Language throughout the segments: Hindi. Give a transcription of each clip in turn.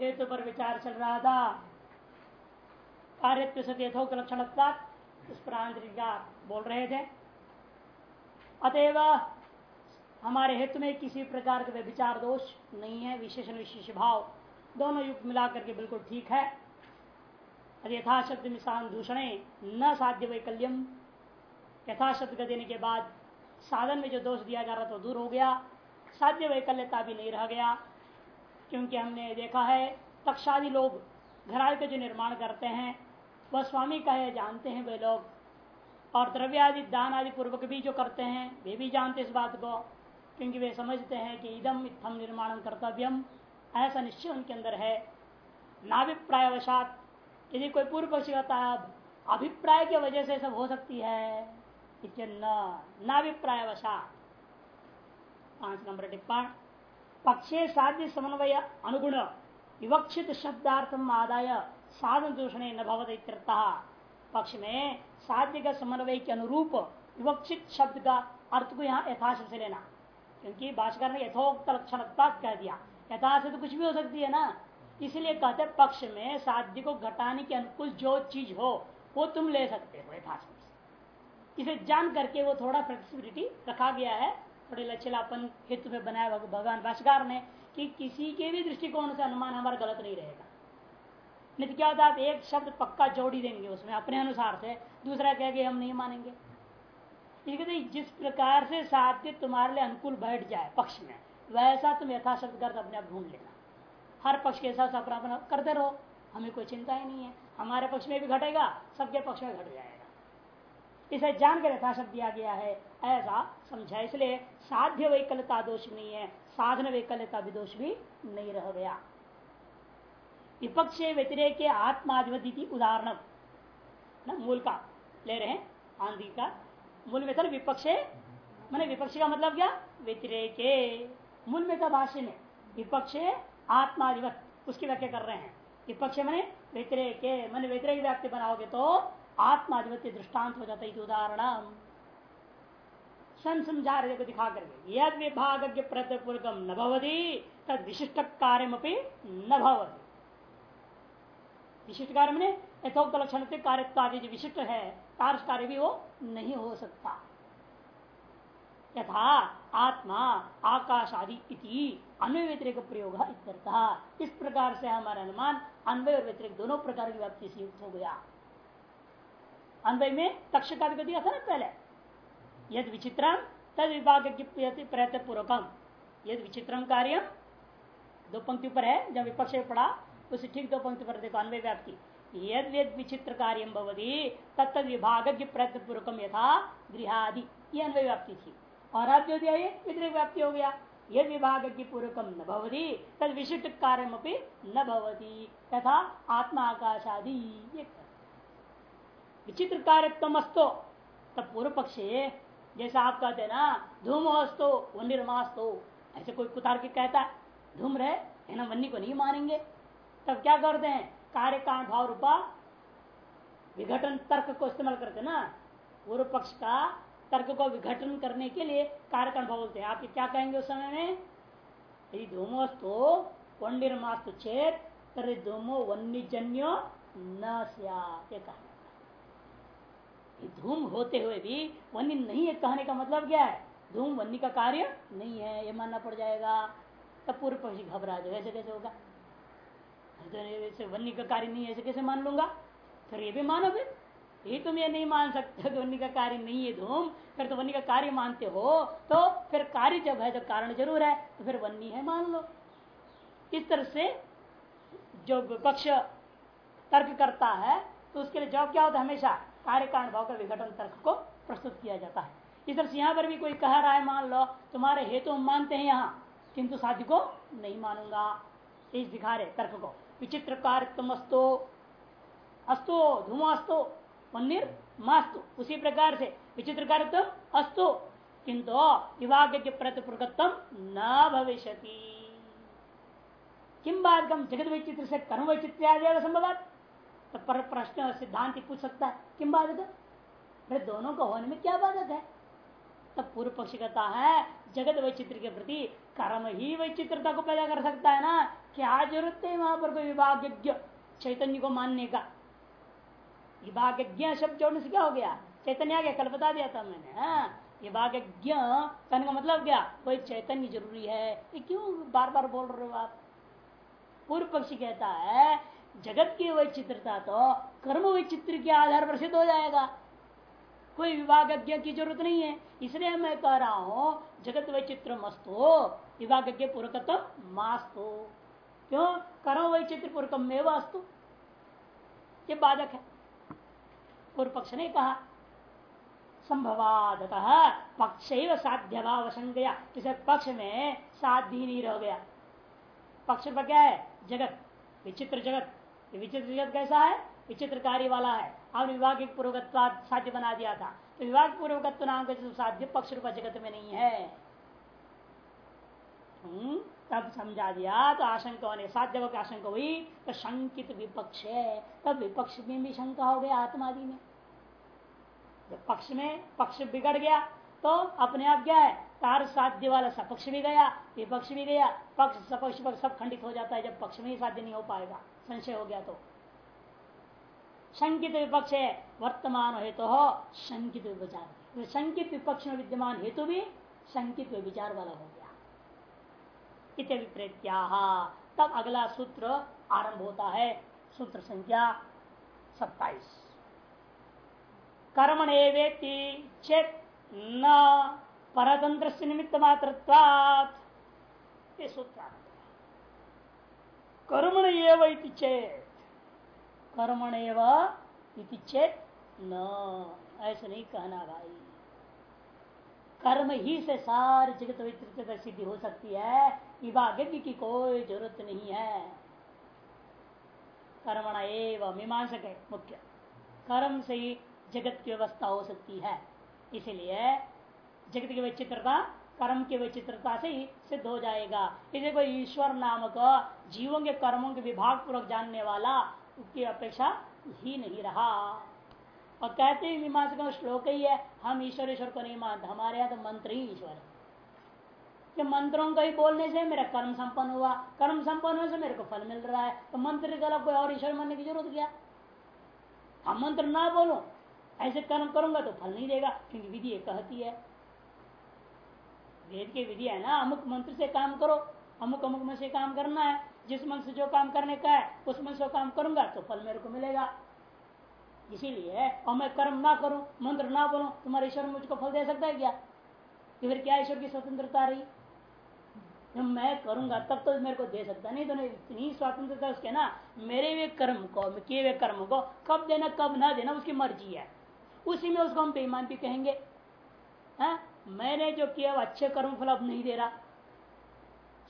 हेतु पर विचार चल रहा था। कार्य सत लक्षण उस पर आंतरिका बोल रहे थे। अतएव हमारे हेतु में किसी प्रकार का विचार दोष नहीं है विशेषण विशेष भाव। दोनों युक्त मिलाकर के बिल्कुल ठीक है। यथाशब्द मिशान दूषण न साध्य वैकल्यम। यथाशब्द का देने के बाद साधन में जो दोष दिया जा रहा था दूर हो गया। साध्य वैकल्यता भी नहीं रह गया। क्योंकि हमने देखा है तक्षादि लोग घराल के जो निर्माण करते हैं, वह स्वामी का है, जानते हैं वे लोग। और द्रव्य आदि दान आदि पूर्वक भी जो करते हैं, वे भी जानते इस बात को, क्योंकि वे समझते हैं कि इदम इतम निर्माण कर्तव्यम ऐसा निश्चय उनके अंदर है। नाभिप्रायवशात, यदि कोई पूर्व पक्षी होता है अभिप्राय की वजह से सब हो सकती है नाभिप्रायवशात। पाँच नंबर टिप्पण पक्षे साध्य समन्वय अनुगुण, विवक्षित शब्दार्थम आदाय, साधन दूषण न भवत पक्ष में साध्य का समन्वय के अनुरूप विवक्षित शब्द का अर्थ को यहाँ यथाशब्द से लेना। क्योंकि भाषकर ने यथोक्त लक्षण कह दिया। यथा से तो कुछ भी हो सकती है ना? इसलिए कहते पक्ष में साध्य को घटाने के अनुकूल जो चीज़ हो, वो तुम ले सकते हो यथाशब्द इसे जान करके वो थोड़ा फ्लेक्सिबिलिटी रखा गया है। थोड़े लचीलापन हेतु में बनाया भगवान भाषाकार ने कि किसी के भी दृष्टिकोण से अनुमान हमारा गलत नहीं रहेगा। नहीं तो क्या होता आप एक शब्द पक्का जोड़ी देंगे उसमें, अपने अनुसार से। दूसरा कह के हम नहीं मानेंगे। कहते जिस प्रकार से साध्य तुम्हारे लिए अनुकूल बैठ जाए पक्ष में, वैसा तुम यथाशब्द कर अपने आप ढूंढ लेना। हर पक्ष के साथ अपना करते रहो। हमें कोई चिंता ही नहीं है। हमारे पक्ष में भी घटेगा, सबके पक्ष में घट जाएगा। इसे जानकर यथाशब्द दिया गया है। ऐसा समझा, इसलिए साध्य वैकल्यता दोष नहीं है, साधन वैकल्यता भी दोष भी नहीं रह गया। विपक्ष व्यतिरेक आत्माधिपति उदाहरण मूल का, ले रहे हैं, आंधी का, मूल में था विपक्ष? मैंने विपक्ष का मतलब क्या? व्यतिरेक। मूल में था भाष्य में, विपक्ष आत्माधिपत, उसकी व्याख्या कर रहे हैं। विपक्ष मैंने व्यतिरेक मैंने व्यतिरेक व्याप्ति बनाओगे तो आत्माधिपत्य दृष्टांत हो जाता है उदाहरण सन समझा रहे को दिखा करके यद विभाग प्रतिपूर्वकम न भवती, तद विशिष्ट कार्य न भवती। विशिष्ट कार्य में यथोक्त लक्षण से कार्य जो विशिष्ट है कार्य कार्य भी वो नहीं हो सकता। यथा आत्मा, आकाश आदि अन्वय व्यतिरिक प्रयोग इस प्रकार से हमारा अनुमान अन्वय और व्यतिरिक दोनों प्रकार की व्याप्ति से युक्त हो गया। अन्वय में तक्ष का भी दिया था ना पहले? यद विचित्रम तद विभाग प्रयत्न पूर्वकम यद विचित्रम कार्य, दो पंक्ति पर है, जब विपक्ष पढ़ा उसे ठीक दो पंक्ति पर देखो, अन्वय व्याप्ति। यद वेद विचित्र कार्य भवती तत्त विभाग की प्रयत्न पूर्वकम यथा गृहादि, ये अन्वय व्याप्ति थी। और अब जो दिया, ये वितरिक व्याप्ति हो गया। यद विभाग की पूर्वकम न भवती तद विशिष्ट कार्य न भवती तथा आत्मा आकाश आदि विचित्र कार्यक्रम अस्तो तब पूर्व पक्ष जैसा आप कहते हैं ना, धूम अस्तो वनिर्मास्तो ऐसे कोई कुतार के कहता है, धूम रहे, है ना, वन्नी को नहीं मानेंगे। तब क्या करते हैं? कार्य कारण भाव रूपा, विघटन, तर्क को इस्तेमाल करते ना, पूर्व पक्ष का तर्क को विघटन करने के लिए कार्य कारण भाव बोलते हैं। आप क्या कहेंगे उस समय में? यदि धूमोस्तो वन्यमास्तु चेत तरी धूमो वन्यजन्यो न धूम होते हुए भी वन्य नहीं है, कहने का मतलब क्या है? धूम वन्य का कार्य नहीं है, ये मानना पड़ जाएगा। तब पूर्व पक्षी घबरा जाए, ऐसे कैसे होगा? तो वन्य का कार्य नहीं है, ऐसे कैसे मान लूँगा? फिर ये भी मानो फिर ये तुम ये नहीं मान सकते तो वन्य का कार्य नहीं है धूम। फिर तो वन्य का कार्य मानते हो तो फिर कार्य जब है तो कारण ज़रूर है तो फिर वन्य है, मान लो। इस तरह से जो विपक्ष तर्क करता है तो उसके लिए जवाब क्या होता है हमेशा? कार्य कारण भाव का विघटन तर्क को प्रस्तुत किया जाता है। तरह से यहाँ पर भी कोई कह रहा है, मान लो, तुम्हारे हेतु हम मानते हैं यहाँ, किंतु साध्य को नहीं मानूँगा। इस दिखा रहे तर्क को। विचित्र कार्यक्रम अस्तो अस्तो धूमास्तो पन्नीर मास्तु उसी प्रकार से विचित्र कार्यक्रम अस्तो, किंतु विभाग के प्रतिपूर्वकत्म न भविष्य किम बाधकम जगत वैचित्र से कर्म वैचित्र संभव तो पर प्रश्न सिद्धांत पूछ सकता है। किम बाधक? अरे दोनों का होने में क्या बाधक है? तब पूर्व पक्ष कहता है, जगत वैचित्र के प्रति कर्म ही वैचित्रता को पैदा कर सकता है ना? क्या ज़रूरत है वहाँ पर कोई विभाग्य चैतन्य को मानने का। विभाग्य शब्द जोड़ने से क्या हो गया? चैतन्य आ गया, कल बता दिया था मैंने हाँ? विभाग्य कहने का मतलब क्या? कोई चैतन्य ज़रूरी है। ये क्यों बार बार बोल रहे हो आप? पूर्व पक्षी कहता है जगत की वैचित्रता तो कर्म वैचित्र के आधार पर सिद्ध हो जाएगा। कोई विभागज्ञ की ज़रूरत नहीं है। इसलिए मैं कह रहा हूँ, जगत वैचित्र मस्तो विभागज्ञ पूर्वकत्व मास्तो क्यों? कर्म वैचित्र पूर्वकम में वास्तु ये बाधक है। पूर्व पक्ष ने कहा संभवाद पक्ष साध्य भाव संज्ञा इसे पक्ष में साध्य नहीं रह गया। पक्ष पर क्या है? जगत, विचित्र जगत। विचित्र जगत कैसा है? विचित्र कार्य वाला है। अब विवाह पूर्वकत्व साध्य बना दिया था। तो विवाह पूर्वकत्व नाम का साध्य पक्ष रूप जगत में नहीं है। हम्म, तब समझा दिया तो आशंका होने साध्य की आशंका हुई तो शंकित विपक्ष है। तब विपक्ष में भी शंका हो गया आत्मादि में। जब पक्ष में पक्ष बिगड़ गया तो अपने आप क्या है? तार साध्य वाला सपक्ष भी गया विपक्ष भी गया, पक्ष सपक्ष पक्ष सब खंडित हो जाता है, जब पक्ष में ही साध्य नहीं हो पाएगा, संशय हो गया तो। शंकित विपक्ष है, वर्तमान हेतु तो हो, शंकित विचार। तो शंकित विपक्ष में विद्यमान हेतु भी शंकित विचार वाला हो गया। इत विप्रेत्या तब अगला सूत्र आरंभ होता है, सूत्र संख्या सत्ताईस। कर्मणे वेति चेत न परतंत्र से निमित्त मात्र कर्मण चेत। कर्मण एवं चेत न। ऐसा नहीं कहना भाई। कर्म ही से सारी जगत विचित्र सिद्धि हो सकती है। विभाग की कोई ज़रूरत नहीं है। कर्मण एवं मीमांसक है, मुख्य। कर्म से ही जगत की व्यवस्था हो सकती है। इसलिए जगत की विचित्रता, कर्म की विचित्रता से ही सिद्ध हो जाएगा। इसे कोई ईश्वर नामक जीवों के कर्मों के विभाग पूर्वक जानने वाला उसकी अपेक्षा ही नहीं रहा। और कहते हैं मीमांस का श्लोक ही है, हम ईश्वर ईश्वर को नहीं मानते, हमारे यहाँ तो मंत्र ही ईश्वर है। कि मंत्रों का ही बोलने से मेरा कर्म संपन्न हुआ, कर्म संपन्न होने से मेरे को फल मिल रहा है। तो मंत्र के कोई और ईश्वर मानने की ज़रूरत क्या? हम मंत्र ना बोलो, ऐसे कर्म करूँगा तो फल नहीं देगा, क्योंकि विधि कहती है। वेद की विधि है ना? अमुक मंत्र से काम करो, अमुक अमुक में से काम करना है। जिस मन से जो काम करने का है, उस मन से काम करूँगा तो फल मेरे को मिलेगा। इसीलिए, और मैं कर्म ना करूँ, मंत्र ना बोलूँ, तुम्हारे ईश्वर मुझको फल दे सकता है क्या? कि फिर क्या ईश्वर की स्वतंत्रता रही? जब मैं करूँगा, तब तो मेरे को दे सकता नहीं तो नहीं, इतनी स्वतंत्रता उसके ना, मेरे वे कर्म को किए हुए कर्म को, कब देना, कब ना देना, उसकी मर्ज़ी है। उसी में उसको हम बेईमान भी कहेंगे। है? मैंने जो किया वो अच्छे कर्म फल अब नहीं दे रहा।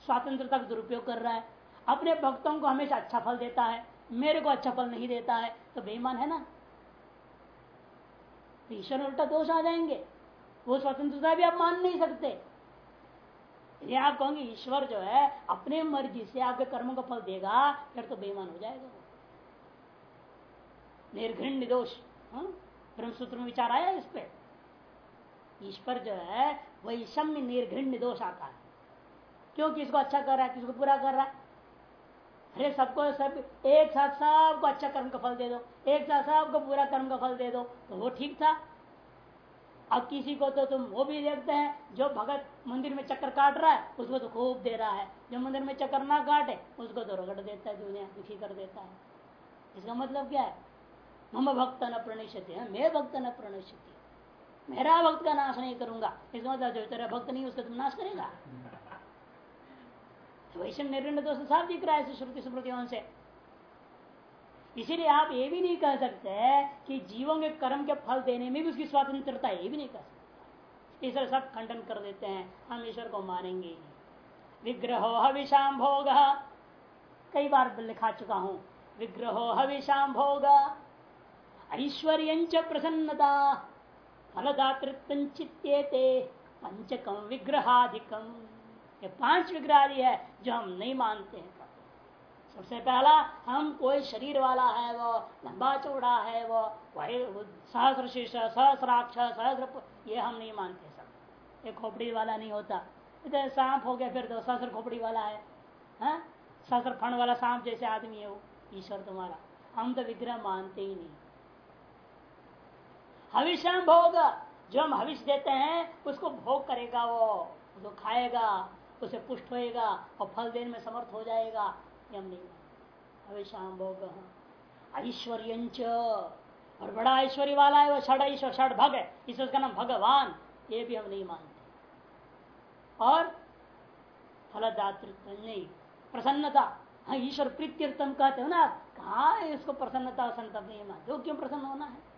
स्वतंत्रता का दुरुपयोग कर रहा है। अपने भक्तों को हमेशा अच्छा फल देता है। मेरे को अच्छा फल नहीं देता है। तो बेईमान है ना? तो ईश्वर उल्टा दोष आ जाएँगे। वो स्वतंत्रता भी आप मान नहीं सकते। ये आप कहोगे, ईश्वर जो है, अपने मर्ज़ी से आपके कर्मों का फल देगा, फिर तो बेईमान हो जाएगा निर्घृण निर्दोष हाँ? ब्रह्मसूत्र में विचार आया इस पे? ईश्वर जो है, वही सम्य निर्घृण दोष आता है। क्योंकि इसको अच्छा कर रहा है, किसको पूरा कर रहा है? अरे सबको, सब एक साथ सबको अच्छा कर्म का फल दे दो, एक साथ सबको पूरा कर्म का फल दे दो तो वो ठीक था। अब किसी को तो तुम वो भी देखते हैं, जो भगत मंदिर में चक्कर काट रहा है, उसको तो खूब दे रहा है। जो मंदिर में चक्कर ना काटे, उसको तो रगड़ देता है, दुनिया दुखी कर देता है। इसका मतलब क्या है? मम भक्त न प्रणिशति मैं भक्त न प्रणिशति मेरा भक्त का नाश नहीं करूँगा। इसका जो तेरा भक्त नहीं, उसका तुम नाश करेगा। तो वैसे निर्णय दोष साफ़ दिख रहा है श्रुति स्मृतियों से। इसीलिए आप ये भी नहीं कह सकते कि जीवों के कर्म के फल देने में भी उसकी स्वतंत्रता ये भी नहीं कह सकते। ईश्वर सब खंडन कर देते हैं। हम ईश्वर को मानेंगे विग्रहो हविशाम भोग। कई बार लिखा चुका हूँ। विग्रहो हविशाम भोग। ऐश्वर्य प्रसन्नता। फलदातृत्व चित्ते पंचकम विग्रहाधिकम ये पाँच विग्रह आदि है जो हम नहीं मानते हैं। सबसे पहला, हम कोई शरीर वाला है, वो लंबा चौड़ा है, वो वही सहस्र शीर्ष सहस्राक्ष, सहस्र ये हम नहीं मानते सब। ये खोपड़ी वाला नहीं होता। इधर सांप हो गया, फिर तो ससर खोपड़ी वाला है। हाँ? ससर फण वाला सांप जैसे आदमी है वो, ईश्वर तुम्हारा। हम तो विग्रह मानते ही नहीं। हविष्याम भोग। जो हम हविष देते हैं, उसको भोग करेगा वो, उसको खाएगा, उसे पुष्ट होएगा और फल देने में समर्थ हो जाएगा। ये हम नहीं। हविष्याम भोग। ऐश्वर्य और बड़ा ऐश्वर्य वाला है, वो षड ईश्वर षड भग है। ईश्वर का नाम भगवान। ये भी हम नहीं मानते। और फलदातृत्व नहीं। प्रसन्नता। हाँ ईश्वर प्रीत्यर्थम कहते हो ना। कहा इसको प्रसन्नता संतप नहीं मानते? क्यों प्रसन्न होना है?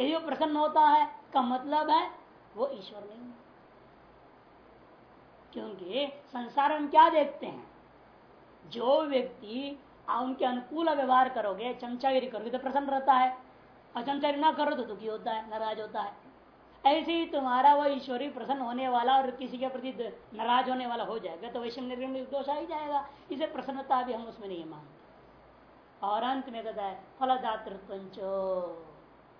यदि वो प्रसन्न होता है, का मतलब है वो ईश्वर नहीं है। क्योंकि संसार में क्या देखते हैं? जो व्यक्ति उनके अनुकूल व्यवहार करोगे, चमचागिरी करोगे तो प्रसन्न रहता है। और चमचागिरी ना करो तो दुखी होता है, नाराज़ होता है। ऐसे ही तुम्हारा वह ईश्वरी प्रसन्न होने वाला और किसी के प्रति नाराज़ होने वाला हो जाएगा तो वैश्व निर्गुण दोष आ ही जाएगा। इसे प्रसन्नता भी हम उसमें नहीं मानते। और अंत में कहता है, फलदातृत्व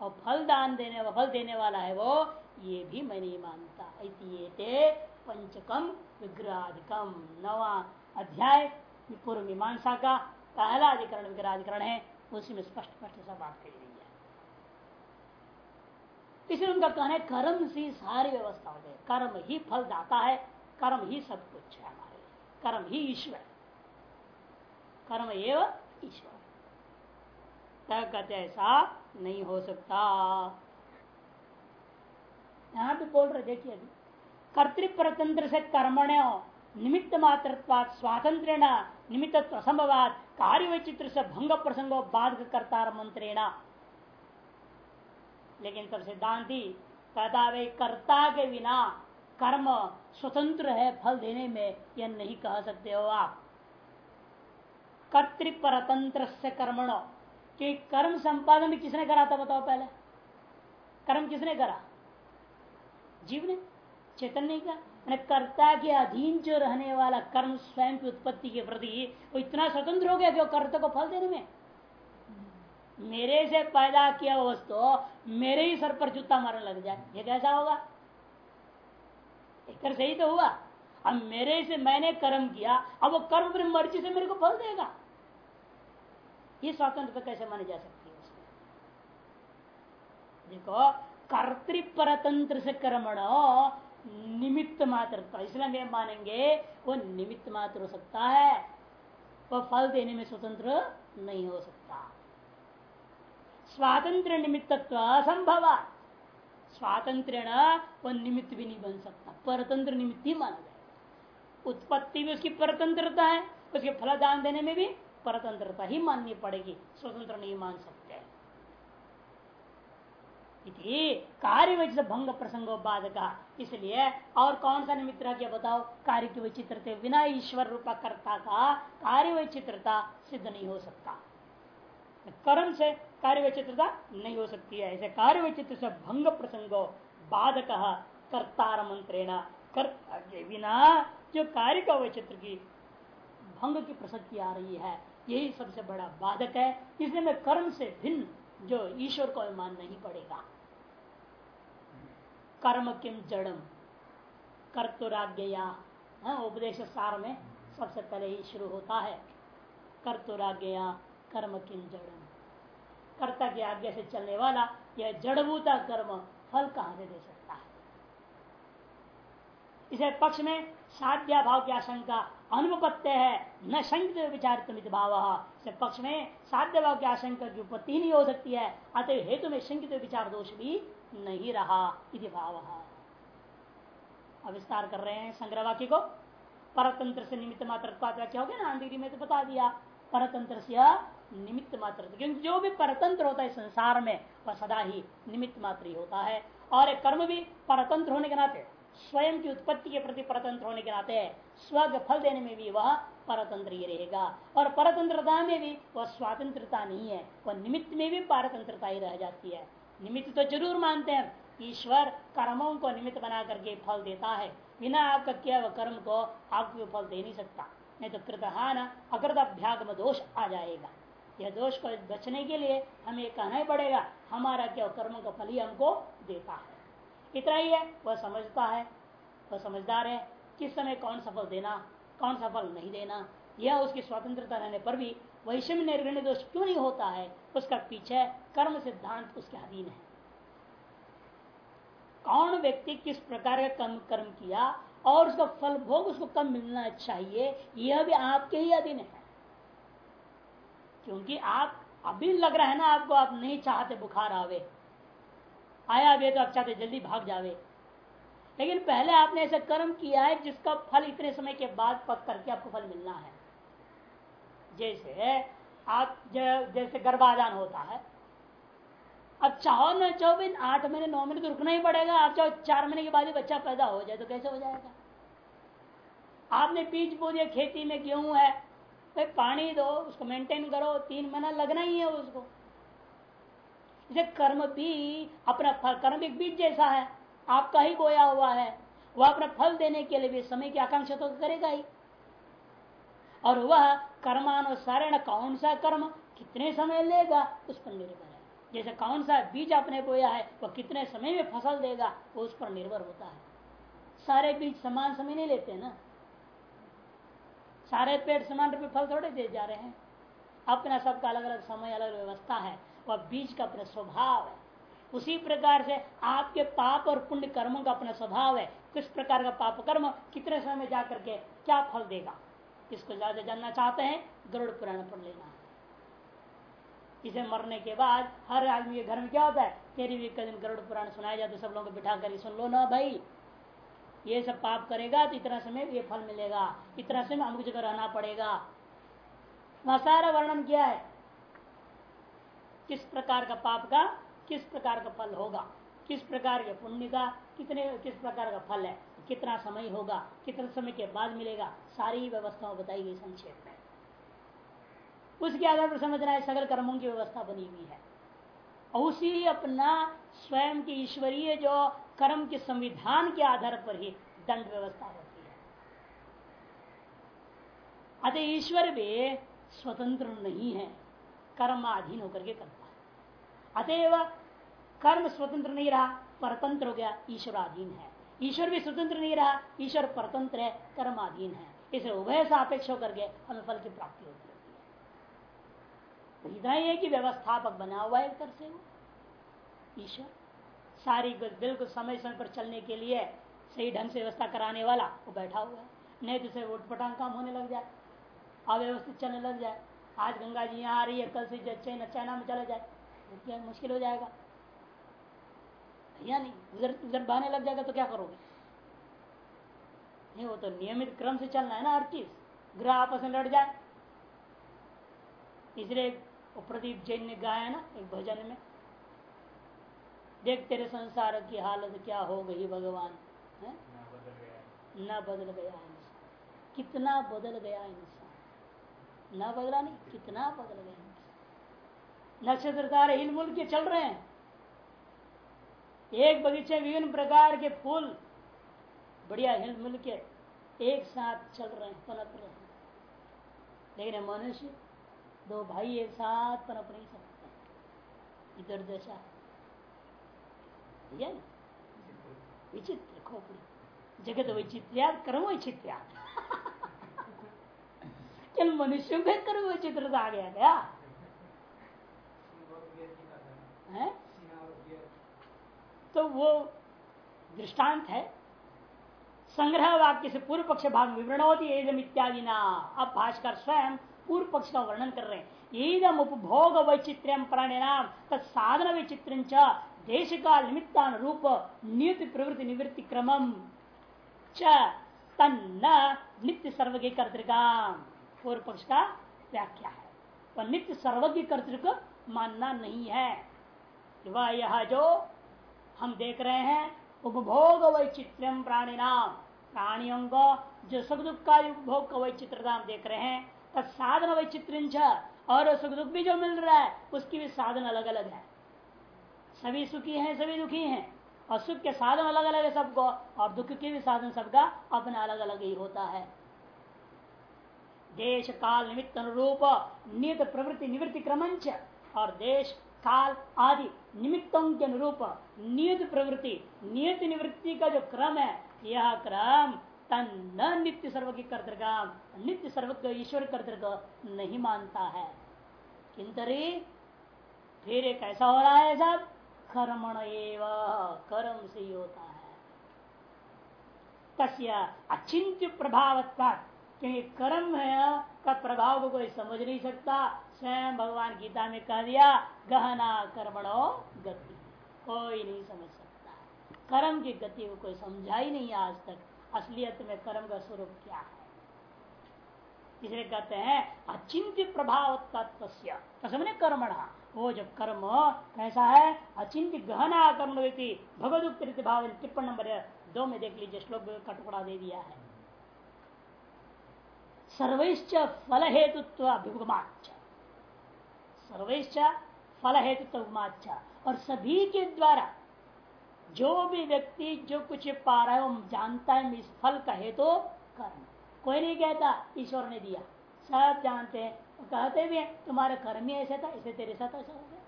और फल दान देने, फल देने वाला है वो, ये भी मैं नहीं मानता। पंचकम विग्रहाधिकम नवा अध्याय, पूर्व मीमांसा का पहला अधिकरण, विग्रहाधिकरण है, उसी में स्पष्ट स्पष्ट सा बात कही गई है। इसलिए उनका कहना है, कर्म से सारी व्यवस्था हो जाए। कर्म ही फल दाता है, कर्म ही सब कुछ है हमारे कर्म ही ईश्वर कर्म एवं ईश्वर। कहते ऐसा नहीं हो सकता। यहाँ भी बोल रहे, देखिए अभी। कर्तृप्रतंत्र से कर्मण्य, निमित्त मात्र स्वातंत्र निमित्त असंभवाद कार्य वैचित्र से भंग प्रसंगो बाध करता मंत्रेण। लेकिन तब सिद्धांति कहता वे कर्ता के बिना कर्म स्वतंत्र है, फल देने में यह नहीं कह सकते हो आप। कर्तृ कर्तृपरतंत्र से कर्मणो कि कर्म संपादन भी किसने करा था बताओ पहले? कर्म किसने करा? जीव ने चेतन नहीं का कर्ता के अधीन जो रहने वाला कर्म स्वयं की उत्पत्ति के प्रति वो इतना स्वतंत्र हो गया कि वो कर्ता को फल देने में। मेरे से पैदा किया वस्तु, मेरे ही सर पर जूता मारने लग जाए। ये कैसा होगा? एक सही तो हुआ। अब मेरे से मैंने कर्म किया, अब वो कर्म अपनी मर्ज़ी से मेरे को फल देगा। ये स्वतंत्रता कैसे मानी जा सकती है उसमें? देखो, कर्तृपरतंत्र से कर्मण निमित्त मात्र इसलिए मानेंगे, वो निमित्त मात्र हो सकता है, वो फल देने में स्वतंत्र नहीं हो सकता। स्वातंत्र निमित्तत्व असंभव। स्वातंत्र वो निमित्त भी नहीं बन सकता। परतंत्र निमित्त ही माना जाएगा उत्पत्ति भी उसकी परतंत्रता है, उसके फलदान देने में भी परतंत्रता ही माननी पड़ेगी, स्वतंत्र नहीं मान सकते। कार्य वैचित्र भंग प्रसंगो बाधक। इसलिए और कौन सा निमित्त रह गया बताओ? कार्य की वैचित्रते बिना ईश्वर रूपा कर्ता का कार्य वैचित्रता सिद्ध नहीं हो सकता। कर्म से कार्य वैचित्रता नहीं हो सकती है। ऐसे कार्य वैचित्र से भंग प्रसंगो बाधक कर्तार मंत्रेण। कर्ता के बिना जो कार्य का वैचित्र की, भंग की प्रसक्ति आ रही है यही सबसे बड़ा बाधक है इसलिए मैं कर्म से भिन्न जो ईश्वर को मानना नहीं पड़ेगा। कर्म किम जड़म? कर्तुराज्ञया हाँ, उपदेश सार में सबसे पहले ही शुरू होता है। कर्तुराज्ञया कर्म किम जड़म? कर्ता की आज्ञा से चलने वाला यह जड़भूता कर्म फल कहाँ से दे सकता है? इसे पक्ष में साध्या भाव की आशंका अनुपत्य है। न शंकित विचारित भाव। पक्ष में साध्य भाव की आशंका की उपत्ति नहीं हो सकती है। अतः हेतु में शंकित विचार दोष भी नहीं रहा इति भाव। विस्तार कर रहे हैं संग्रह वाक्य को। परतंत्र से निमित्त मात्र वाक्य हो गया ना? अंधेरी में तो बता दिया। परतंत्र से निमित्त मात्र। क्योंकि जो भी परतंत्र होता है संसार में, वह सदा ही निमित्त मात्र ही होता है। और एक कर्म भी परतंत्र होने के नाते स्वयं की उत्पत्ति के प्रति परतंत्र होने के नाते स्व फल देने में भी वह परतंत्र ही रहेगा। और परतंत्रता में भी वह स्वतंत्रता नहीं है, वह निमित्त में भी पारतंत्रता ही रह जाती है। निमित्त तो ज़रूर मानते हैं, ईश्वर कर्मों को निमित्त बना करके फल देता है। बिना आपका किया वह कर्म को आपको फल दे नहीं सकता। नहीं तो कृतहान अकृत अभ्यागम दोष आ जाएगा। यह दोष को बचने के लिए हमें कहना ही पड़ेगा, हमारा क्या कर्म का फल ही हमको देता है। इतना ही है, वह समझता है, वह समझदार है, किस समय कौन सफल देना, कौन सफल नहीं देना, यह उसकी स्वतंत्रता रहने पर भी वैषम्य निर्गण्य दोष क्यों नहीं होता है, उसका पीछे कर्म सिद्धांत उसके अधीन है। कौन व्यक्ति किस प्रकार का कर्म कर्म किया और उसका फल भोग उसको कम मिलना चाहिए, यह भी आपके ही अधीन है। क्योंकि आप, अभी लग रहा है ना आपको, आप नहीं चाहते, बुखार आवे। आया भी तो आप चाहते जल्दी भाग जावे। लेकिन पहले आपने ऐसा कर्म किया है जिसका फल इतने समय के बाद पक करके आपको फल मिलना है। जैसे आप जैसे गर्भाधान होता है। अब चाहो न चाहो भी आठ महीने, नौ महीने तो रुकना ही पड़ेगा। आप चाहो चार महीने के बाद ही बच्चा पैदा हो जाए तो कैसे हो जाएगा? आपने बीज बो दिया खेती में गेहूँ है भाई पानी दो, उसको मेंटेन करो, तीन महीना लगना ही है उसको। इसे कर्म भी अपना फल, कर्म एक बीज जैसा है, आपका ही बोया हुआ है, वह अपना फल देने के लिए भी समय की आकांक्षा तो करेगा ही। और वह कर्मानुसार कौन सा कर्म कितने समय लेगा, उस पर निर्भर है। जैसे कौन सा बीज आपने बोया है, वह कितने समय में फ़सल देगा वो उस पर निर्भर होता है। सारे बीज समान समय नहीं लेते ना। सारे पेड़ समान रूप फल थोड़े दे जा रहे हैं। अपना सबका अलग अलग समय अलग व्यवस्था है। वह बीज का अपना स्वभाव है। उसी प्रकार से आपके पाप और पुण्य कर्मों का अपना स्वभाव है। किस प्रकार का पाप कर्म, कितने समय में जाकर के क्या फल देगा? इसको ज़्यादा जानना चाहते हैं, गरुड़ पुराण पढ़ लेना। इसे मरने के बाद हर आदमी के घर में क्या होता है, तेरी भी दिन गरुड़ पुराण सुनाया जाता है सब लोगों को बिठा कर सुन लो ना भाई। ये सब पाप करेगा तो इतना समय ये फल मिलेगा, इतना समय अमुक जगह रहना पड़ेगा। वहाँ सारा वर्णन किया है। किस प्रकार का पाप का, किस प्रकार का फल होगा, किस प्रकार के पुण्य का, कितने, किस प्रकार का फल है, कितना समय होगा, कितने समय के बाद मिलेगा, सारी व्यवस्थाओं बताई गई संक्षेप में। उसके आधार पर समझना है, सगल कर्मों की व्यवस्था बनी हुई है। उसी अपना स्वयं की ईश्वरीय जो कर्म के संविधान के आधार पर ही दंड व्यवस्था होती है। अतः ईश्वर भी स्वतंत्र नहीं है। कर्माधीन होकर के करता है। अतएव कर्म स्वतंत्र नहीं रहा, परतंत्र हो गया ईश्वराधीन है। ईश्वर भी स्वतंत्र नहीं रहा, ईश्वर परतंत्र है कर्माधीन है। इसे उभय सापेक्ष होकर के हमें फल की प्राप्ति होती है। तो इतना ही है कि व्यवस्थापक बना हुआ है एक तरह से वो, ईश्वर। सारी बिल्कुल समय समय पर चलने के लिए सही ढंग से व्यवस्था कराने वाला वो बैठा हुआ है। नहीं तो उसे उठपटांग काम होने लग जाए, अव्यवस्थित चलने लग जाए। आज गंगा जी यहाँ आ रही है कल से चाइना चाइना में चला जाए। क्या मुश्किल हो जाएगा। या नहीं उधर उधर बहने लग जाएगा तो क्या करोगे? नहीं वो तो नियमित क्रम से चलना है ना हर चीज़। ग्रह आपस में लड़ जाए। इसलिए प्रदीप जैन ने गाया ना एक भजन में देख तेरे संसार की हालत क्या हो गई भगवान है? न बदल गया इंसान कितना बदल गया इंसान न बदला नहीं, कितना बदल गए इंसान नक्षत्र तारे हिलमुल के चल रहे हैं। एक बगीचे विभिन्न प्रकार के फूल, बढ़िया हिलमुल के एक साथ चल रहे हैं, पनप रहे हैं। लेकिन मनुष्य, दो भाई एक साथ पनप नहीं सकते। इधर दशा। विचित्र खोपड़ी। जगत वैचित्र्या, कर्म वैचित्र्या। क्या मनुष्यों में कर्म वैचित्र आ गया क्या? है? तो वो दृष्टांत है। संग्रह वाक्य से पूर्व पक्ष भाग विवरण होती है इत्यादि ना अब भाषकर स्वयं पूर्व पक्ष का वर्णन कर रहे हैं। ईदम उपभोग वैचित्र्यम प्राणिनाम तत्साधन वैचित्र देश काल निमित्तानुरूप नियुक्त प्रवृत्ति निवृत्ति क्रमम च, तन्न नित्य कर्तिकाम। पूर्व पक्ष का व्याख्या है। वह नित्य सर्वज्ञ कर्तृक मानना नहीं है। वह यह जो हम देख रहे हैं, उपभोग वैचित्र्यम प्राणी नाम प्राणियों को जो सुख दुख का उपभोग का वैचित्रता हम देख रहे हैं तब साधन वैचित्र और सुख दुख भी जो मिल रहा है, उसकी भी साधन अलग अलग है। सभी सुखी हैं, सभी दुखी हैं। और सुख के साधन अलग अलग है सबको, और दुख के भी साधन सबका अपना अलग अलग ही होता है। देश काल निमित्त अनुरूप नियत प्रवृत्ति निवृत्ति क्रमंच और देश काल आदि निमित्तों के अनुरूप नियत प्रवृत्ति, नियत निवृत्ति का जो क्रम है, यह क्रम तन नित्य सर्वज्ञ कर्तृकाम नित्य सर्वज्ञ ईश्वर कर्तृक नहीं मानता है। किंतरी फिर एक ऐसा हो रहा है सब, कर्मण एवं, कर्म से ही होता है। तस्य अचिंत्य प्रभाव क्योंकि कर्म है का प्रभाव को कोई समझ नहीं सकता। स्वयं भगवान गीता में कह दिया, गहना कर्मणो गति। कोई नहीं समझ सकता। कर्म की गति को कोई समझा ही नहीं आज तक। असलियत में कर्म का स्वरूप क्या है? इसलिए कहते हैं, अचिंत्य प्रभाव तत्व समझे कर्मणा। वो जब कर्म कैसा है? अचिंत्य गहना कर्म व्यक्ति भगवत भाव टिप्पण नंबर दो में देख लीजिए, श्लोक का टुकड़ा दे दिया है। सर्वैश्च फल हेतुत्व अभिगमाच सर्वैश्च फल हेतुत्व और सभी के द्वारा जो भी व्यक्ति जो कुछ पा रहा है, वो जानता है इस फल का हेतु कर्म। कोई नहीं कहता, ईश्वर ने दिया। सब जानते हैं। कहते भी हैं, तुम्हारा कर्म ही ऐसा था इसे तेरे साथ ऐसा हो गया।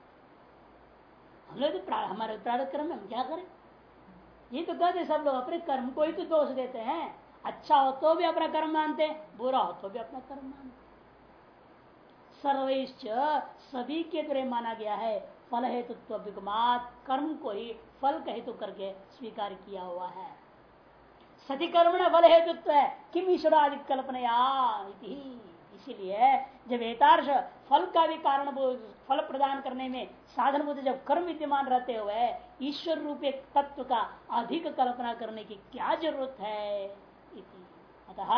हम लोग तो हमारे प्रारंभ कर्म हम क्या करें? ये तो कहते सब लोग अपने कर्म को ही तो दोष देते हैं। अच्छा हो तो भी अपना कर्म मानते, बुरा हो तो भी अपना कर्म मानते। सर्विश्च सभी के तरह माना गया है, फल हेतुत्व विगमात कर्म को ही फल का हेतु करके स्वीकार किया हुआ है। सती कर्म न फल हेतुत्व है, किम ईश्वरादि कल्पना इसीलिए जब एतार्श फल का भी कारण फल प्रदान करने में साधन बुद्ध जब कर्म विद्यमान रहते हुए, ईश्वर रूप तत्व का अधिक कल्पना करने की क्या ज़रूरत है? अतः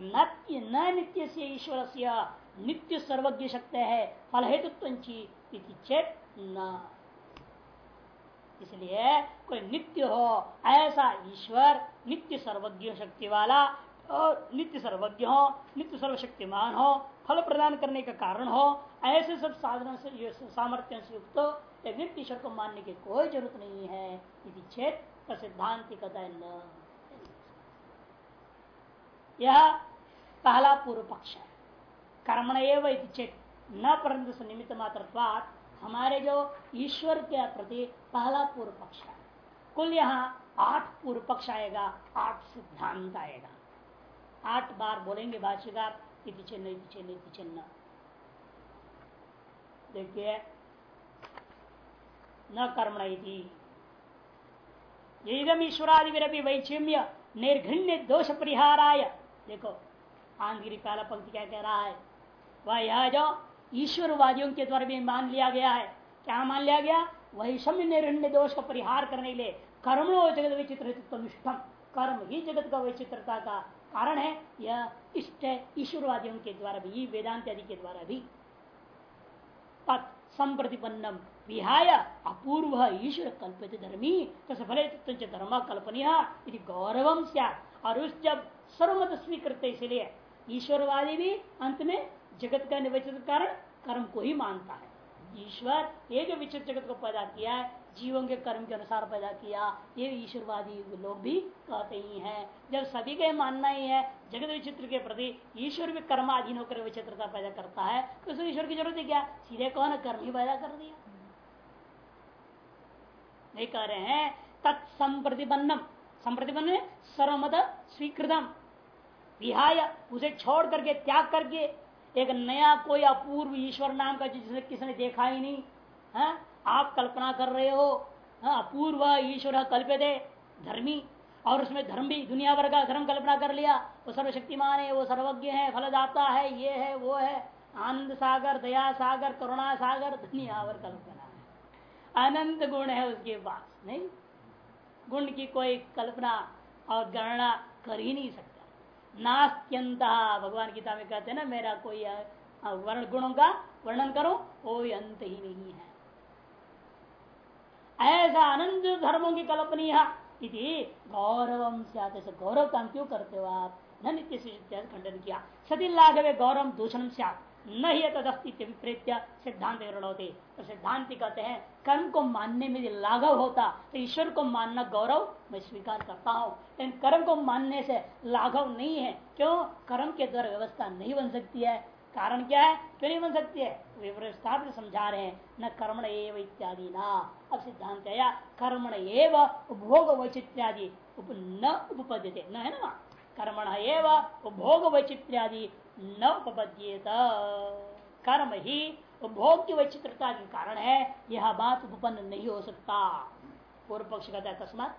न नित्य से ईश्वर से नित्य सर्वज्ञ शक्ति है फल हेतुत्व चेत न। इसलिए कोई नित्य हो, ऐसा ईश्वर नित्य सर्वज्ञ शक्ति वाला और नित्य सर्वज्ञ हो नित्य सर्वशक्तिमान हो, फल प्रदान करने का कारण हो, ऐसे सब साधनों से सामर्थ्य से युक्त एक नित्य ईश्वर को मानने की कोई ज़रूरत नहीं है चेत सिद्धांत न। यह पहला पूर्व पक्ष है। कर्मण एवं चेत न परंतु निमित्त मात्र हमारे जो ईश्वर के प्रति पहला पूर्व पक्ष है। कुल यहाँ आठ पूर्व पक्ष आएगा, आठ सिद्धांत आएगा। आठ बार बोलेंगे भाष्यकार, इति चिन्ह इति चिन्ह इति चिन्ह। देखिए, न कर्मण इधम ईश्वरादि वैचिम्य निर्घृण्य दोष परिहाराय देखो आंधगिरी पहला पंक्ति क्या कह रहा है? वह यह जो ईश्वरवादियों के द्वारा भी मान लिया गया है। क्या मान लिया गया? वही समय निर्णय दोष का परिहार करने के लिए कर्मणो जगत विचित्र कर्म ही जगत का विचित्रता का कारण है। यह इष्ट ईश्वरवादियों के द्वारा भी, वेदांत आदि के द्वारा भी। तत् संप्रतिपन्नम। विहाय अपूर्व ईश्वर कल्पित धर्मी तसे धर्म कल्पनीय गौरव और उस जब सर्वमत स्वीकृत इसलिए ईश्वरवादी भी अंत में जगत का निवचित कारण कर्म को ही मानता है। ईश्वर एक विचित जगत को पैदा किया है, जीवों के कर्म के अनुसार पैदा किया, ये ईश्वरवादी लोग भी कहते ही हैं। जब सभी का मानना ही है, जगत विचित्र के प्रति ईश्वर भी कर्माधीन होकर विचित्रता पैदा करता है तो उसे ईश्वर की ज़रूरत है क्या? सीधे कौन कर्म ही पैदा कर दिया। नहीं कह रहे हैं तत्संप्रतिपन्नम संप्रतिपन्न सर्वमत स्वीकृतम। विहाय उसे छोड़ करके त्याग करके एक नया कोई अपूर्व ईश्वर नाम का जिसने किसने देखा ही नहीं है? आप कल्पना कर रहे हो हाँ, अपूर्व ईश्वर कल्पित है धर्मी और उसमें धर्म भी दुनिया भर का धर्म कल्पना कर लिया। वो सर्वशक्तिमान है वो सर्वज्ञ है फलदाता है ये है वो है। आनंद सागर दया सागर करुणा सागर दुनिया भर कल्पना है। अनंत गुण है उसके पास नहीं? गुण की कोई कल्पना और गणना कर ही नहीं सकता। नास्त्यंत, भगवान गीता में कहते हैं ना, मेरा कोई वर्ण गुणों का वर्णन करो कोई अंत ही नहीं है। ऐसा अनंत धर्मों की कल्पनीय गौरव से गौरव काम क्यों करते हो आप? नित्य खंडन किया। सती लाघवे गौरव दूषण से न ही तदस्तित्व विपरीत्य सिद्धांत होते तो सिद्धांत कहते हैं, कर्म को मानने में यदि लाघव होता तो ईश्वर को मानना गौरव मैं स्वीकार करता हूँ। लेकिन कर्म को मानने से लाघव नहीं है। क्यों? कर्म के द्वारा व्यवस्था नहीं बन सकती है। कारण क्या है? क्यों नहीं बन सकती है? विस्तार से समझा रहे हैं, न कर्मण एव इत्यादि ना। अब सिद्धांत आया, कर्मण एव उपभोग वच इत्यादि उप न उपपद्यते। न है ना? कर्मण एवं भोग वैचित्र्यादि न उपपद्येत। कर्म ही भोग की वैचित्रता के कारण है, यह बात उपन्न नहीं हो सकता। पूर्व पक्ष कहता है तस्मात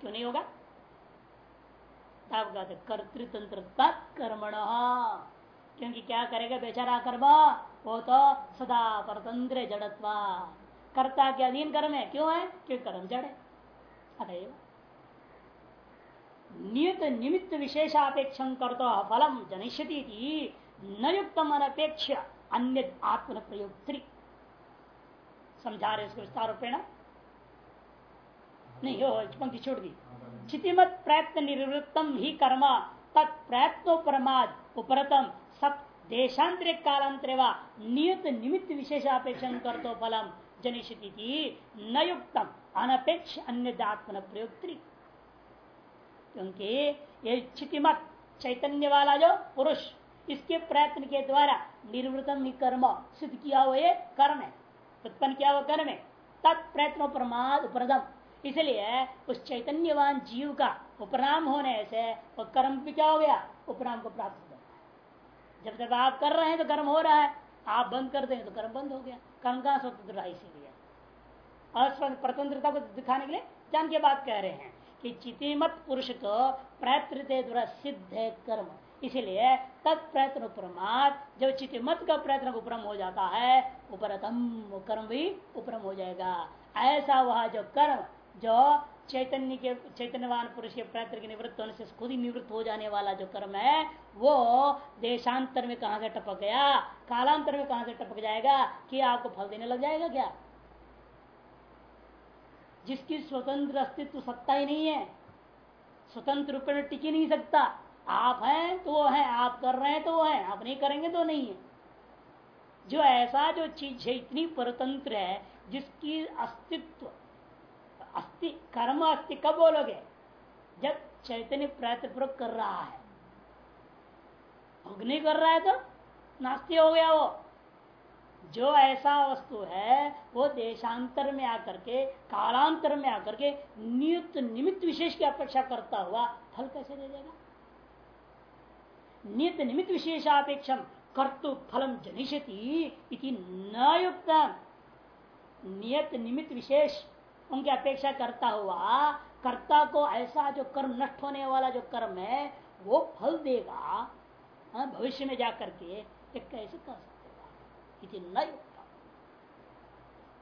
क्यों नहीं होगा? कर्तृतंत्र तत्कर्मण। क्योंकि क्या करेगा बेचारा कर्म? वो तो सदा परतंत्र जड़त्वा कर्ता के अधीन कर्म है, क्यों है? क्योंकि कर्म जड़ है। अतएव नियत निमित्त विशेषापेक्ष करतो फलम जनिष्यति न युक्त अनपेक्ष अन्य आत्म प्रयोग समझा रहे विस्तार रूपेण नहीं हो पंक्ति छोड़ दी। चितिमत प्रयत्न निवृत्तम ही कर्म तत्प्रयत्नो परमाद उपरतम, सत देशांतरे कालांतरे व नियत निमित्त विशेषापेक्षण कर तो फलम जनिष्यति न युक्तम अनपेक्ष अन्य आत्मन प्रयोक्त्री क्योंकि ये चितिमत चैतन्य वाला जो पुरुष, इसके प्रयत्न के द्वारा निर्वृतम कर्म सिद्ध किया हुआ कर्म है। उत्पन्न किया हुआ कर्म है। तत्प्रयत्नो प्रमाद उपरदम। इसलिए उस चैतन्यवान जीव का उपनाम होने से वह कर्म भी क्या हो गया? उपनाम को प्राप्त हो गया। जब तक आप कर रहे हैं तो कर्म हो रहा है। आप बंद कर देंगे तो कर्म बंद हो गया। कर्म का स्वतंत्र इसीलिए? स्वतंत्रता को दिखाने के लिए जान के बात कह रहे हैं। कि चितिमत पुरुष को प्रयत्न सिद्ध है कर्म। इसीलिए तत्प्रयत्न प्रमाद जब चितिमत का प्रयत्न उपरम हो जाता है, उपरतम कर्म भी उपरम हो जाएगा। ऐसा वह जो कर्म, जो चैतन्य के, चैतन्यवान पुरुष के प्रयत्न के निवृत्त होने से खुद ही निवृत्त हो जाने वाला जो कर्म है, वो देशांतर में कहा से टपक गया? कालांतर में कहा से टपक जाएगा? कि आपको फल देने लग जाएगा क्या? जिसकी स्वतंत्र अस्तित्व सत्ता ही नहीं है। स्वतंत्र रूप में टिक नहीं सकता। आप हैं तो वो है, आप कर रहे हैं तो वो है, आप नहीं करेंगे तो नहीं है। जो ऐसा, जो चीज़ है, इतनी परतंत्र है, जिसकी अस्तित्व, अस्थि, कर्म अस्थि कब बोलोगे? जब चैतन्य प्रयत्नपूर्वक कर रहा है। अग्नि कर रहा है तो नास्ती हो गया वो। जो ऐसा वस्तु है वो देशांतर में आकर के कालांतर में आकर के नियुक्त निमित्त विशेष की अपेक्षा करता हुआ फल कैसे दे देगा? नियत निमित्त विशेषापेक्षम कर्तु फलम जनिष्यति न युक्त नियत निमित्त विशेष उनकी अपेक्षा करता हुआ कर्ता को ऐसा जो कर्म नष्ट होने वाला जो कर्म है वो फल देगा हाँ, भविष्य में जाकर के एक कैसे कर सकते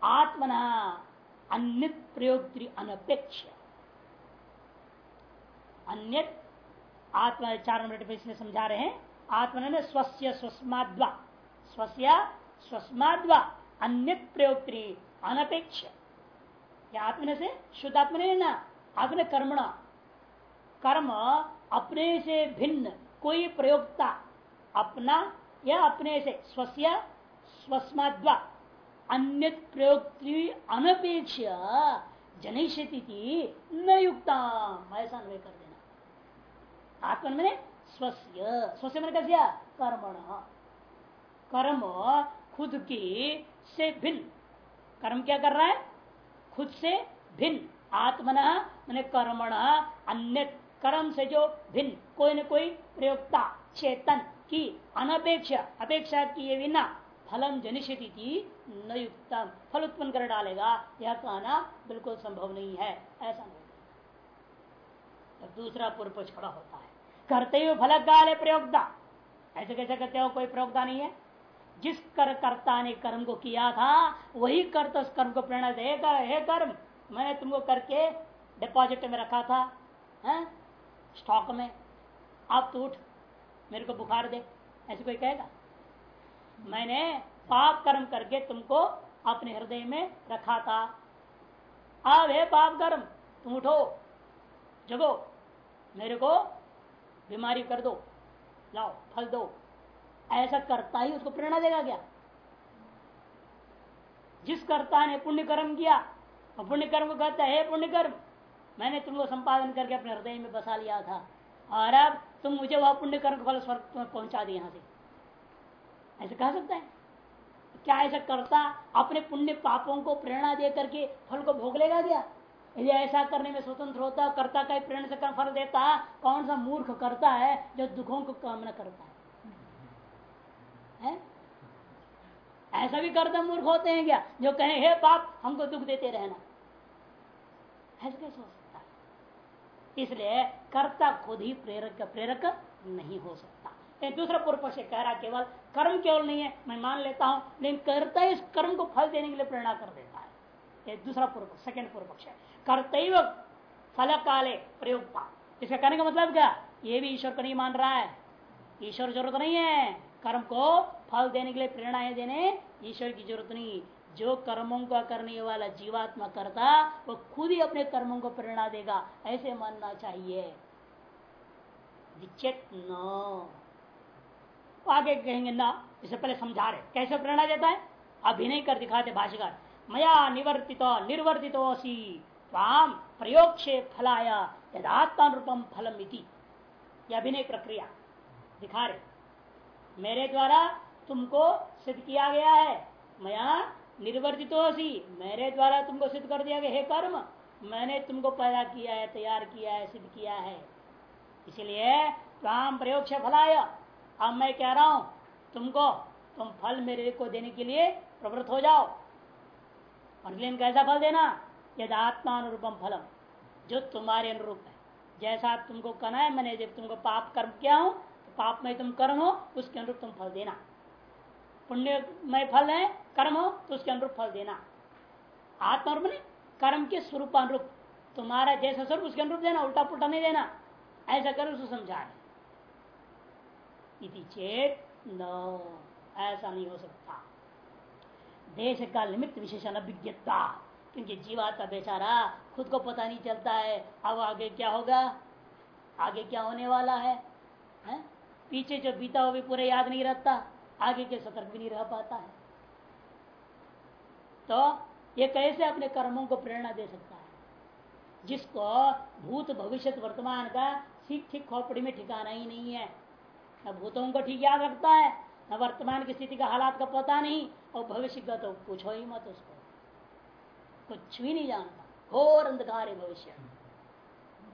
आत्मना अन्य प्रयोग अनपेक्ष अन्य आत्मा चार में इसमें समझा रहे हैं। आत्मन ने स्वस्य स्वस्माद्वा। स्वस्य स्वस्माद्वा अन्य प्रयोग अनपेक्ष आत्मने से शुद्ध आत्मने ना? आत्मने कर्मणा। कर्म अपने से भिन्न कोई प्रयोगता अपना या अपने से स्वस्य स्वस्माद्वा अन्य प्रयोग अनपेक्ष जनिष्यति न युक्ता ऐसा अन्वय कर देना। आत्मन मैंने स्वस्य स्वस्य मैंने कैसे कर्मण। कर्म खुद की से भिन्न। कर्म क्या कर रहा है? खुद से भिन्न। आत्मन, मैंने कर्मण अन्य कर्म से जो भिन्न। कोई न कोई प्रयोगता चेतन की अनपेक्षा अपेक्षा किए बिना फलम जनिष्यति न युक्तम। फल उत्पन्न कर डालेगा यह कहना बिल्कुल संभव नहीं है। ऐसा नहीं तो दूसरा पूर्व खड़ा होता है, करते हुए फल काल प्रयोगता ऐसे कैसे करते हो? कोई प्रयोगता नहीं है। जिस कर, कर्ता ने कर्म को किया था, वही कर्ता उस कर्म को प्रेरणा दे हे कर्म, मैंने तुमको करके डिपॉजिट में रखा था, है? स्टॉक में। आप तो उठ, मेरे को बुखार दे। ऐसे कोई कहेगा? मैंने पाप कर्म करके तुमको अपने हृदय में रखा था। अब है पाप कर्म, तुम उठो, जगो, मेरे को बीमारी कर दो, लाओ, फल दो। ऐसा करता ही उसको प्रेरणा देगा क्या? जिस कर्ता ने पुण्य कर्म किया, और पुण्य कर्म को कहता है पुण्य कर्म मैंने तुमको संपादन करके अपने हृदय में बसा लिया था, और अब तुम मुझे वह पुण्य कर्म फल स्वर्ग पहुँचा दिए यहाँ से। ऐसे कह सकता है? क्या ऐसा करता अपने पुण्य पापों को प्रेरणा दे करके फल को भोग लेगा क्या? यदि ऐसा करने में स्वतंत्र होता कर्ता का प्रेरणा से फल देता कौन सा मूर्ख करता है जो दुखों को कामना करता है, है? ऐसा भी करता मूर्ख होते हैं क्या जो कहें हे पाप हमको दुख देते रहना। ऐसा कैसे हो सकता है? इसलिए कर्ता खुद ही प्रेरक प्रेरक नहीं हो सकता। दूसरा पूर्व पक्ष कह रहा केवल कर्म केवल नहीं है, मैं मान लेता हूँ, लेकिन कर्ता इस कर्म को फल देने के लिए प्रेरणा कर देता है। ये दूसरा पूर्व सेकंड पूर्व पक्ष है। कर्तव्य फल काले प्रयोगता। इसका कहने का मतलब क्या? ये भी ईश्वर को नहीं मान रहा है। ईश्वर ज़रूरत नहीं है। कर्म को फल देने के लिए प्रेरणा देने, ईश्वर की ज़रूरत नहीं। जो कर्मों का करने वाला जीवात्मा करता, वो खुद ही अपने कर्मों को प्रेरणा देगा। ऐसे मानना चाहिए। न आगे कहेंगे, ना, इसे पहले समझा रहे। कैसे प्रेरणा देता है? अभिनय कर दिखाते भाषिकार मया निवर्तित निर्वर्तित से फलाया यदात्मानुपम फलम अभिनय प्रक्रिया। दिखा रहे। मेरे द्वारा तुमको सिद्ध किया गया है। मया निर्वर्तित मेरे द्वारा तुमको सिद्ध कर दिया गया है। कर्म, मैंने तुमको पैदा किया है, तैयार किया है, सिद्ध किया है। इसलिए ताम प्रयोग से फलाया। अब मैं कह रहा हूँ, तुमको, तुम फल मेरे को देने के लिए प्रवृत्त हो जाओ। और लेकिन कैसा फल देना यदि आत्मानुरूपम फलम, जो तुम्हारे अनुरूप है। जैसा तुमको कहना है, मैंने जब तुमको पाप कर्म किया हूँ तो पाप में तुम कर्म हो, उसके अनुरूप तुम फल देना। पुण्य में फल है, कर्म हो तो उसके अनुरूप फल देना। आत्मारूप ने कर्म के स्वरूप अनुरूप तुम्हारा जैसा स्वरूप, उसके अनुरूप देना उल्टा पुल्टा नहीं देना। ऐसा कर, उसको समझा चेत न। ऐसा नहीं हो सकता। देश का निमित्त विशेषण अभिज्ञता क्योंकि जीवात्मा बेचारा खुद को पता नहीं चलता है अब आगे क्या होगा? आगे क्या होने वाला है, है? पीछे जो बीता हो भी पूरे याद नहीं रहता आगे के सतर्क भी नहीं रह पाता है। तो ये कैसे अपने कर्मों को प्रेरणा दे सकता है? जिसको भूत भविष्य वर्तमान का ठीक ठीक खोपड़ी में ठिकाना ही नहीं है। न भूतों को ठीक याद रखता है, न वर्तमान की स्थिति का हालात का पता नहीं, और भविष्य का तो पूछो ही मत उसको। कुछ भी नहीं जानता। घोर अंधकार है भविष्य।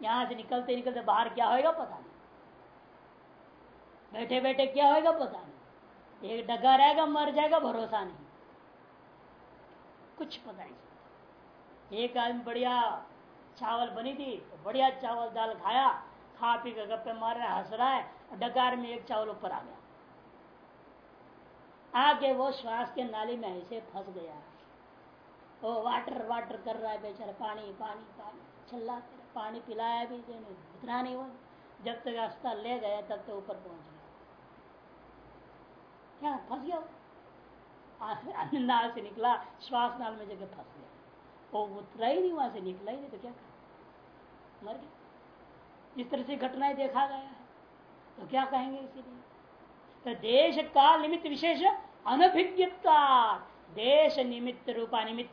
यहाँ से निकलते निकलते बाहर क्या होएगा पता नहीं। बैठे बैठे क्या होएगा पता नहीं। एक डगा रहेगा, मर जाएगा, भरोसा नहीं। कुछ पता नहीं एक आदमी बढ़िया चावल बनी थी तो बढ़िया चावल दाल खाया, खा पी कर गप्पे मार रहा है, हंस रहा है डकार में एक चावल ऊपर आ गया। आगे वो श्वास के नाली में ऐसे फंस गया। वो वाटर वाटर कर रहा है बेचारा, पानी पानी पानी चल्ला पानी पिलाया भी उतना नहीं हुआ। जब तक रास्ता ले गया, तब तक ऊपर पहुँच गया। क्या, फंस गया नाल से निकला, श्वास नाल में जगह फंस गया। वो उतरा ही नहीं, वहाँ से निकला ही नहीं तो क्या मर गया। इस तरह से घटनाएँ देखा गया तो क्या कहेंगे इसीलिए? तो देश काल निमित्त विशेष अनभिज्ञता, देश निमित्त रूपा निमित्त,